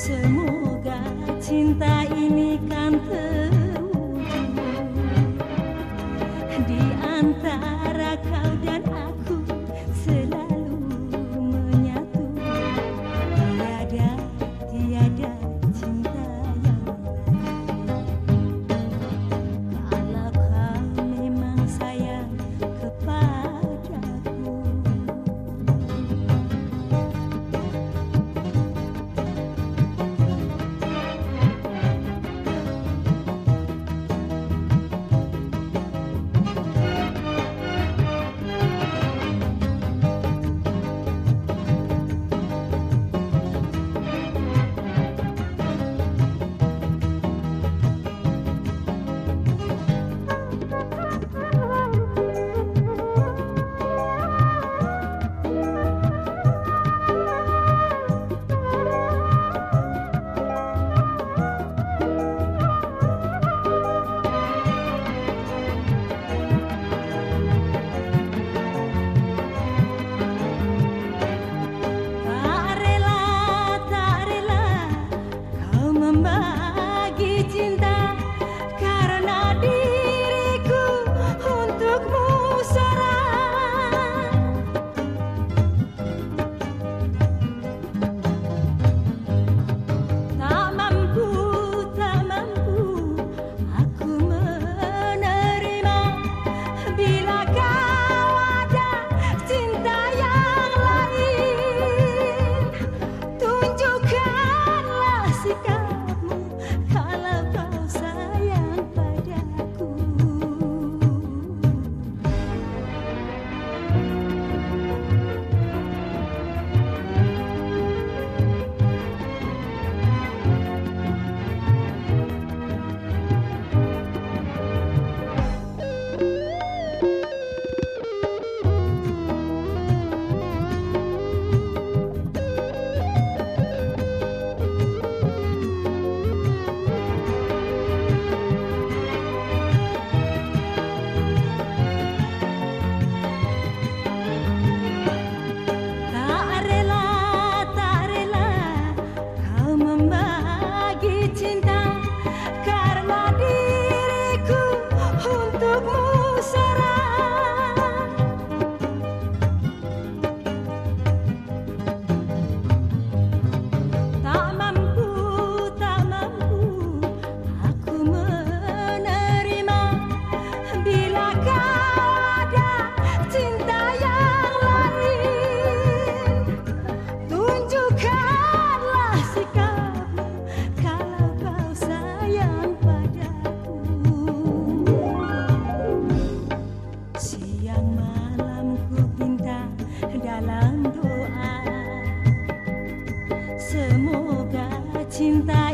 Nasıl cinta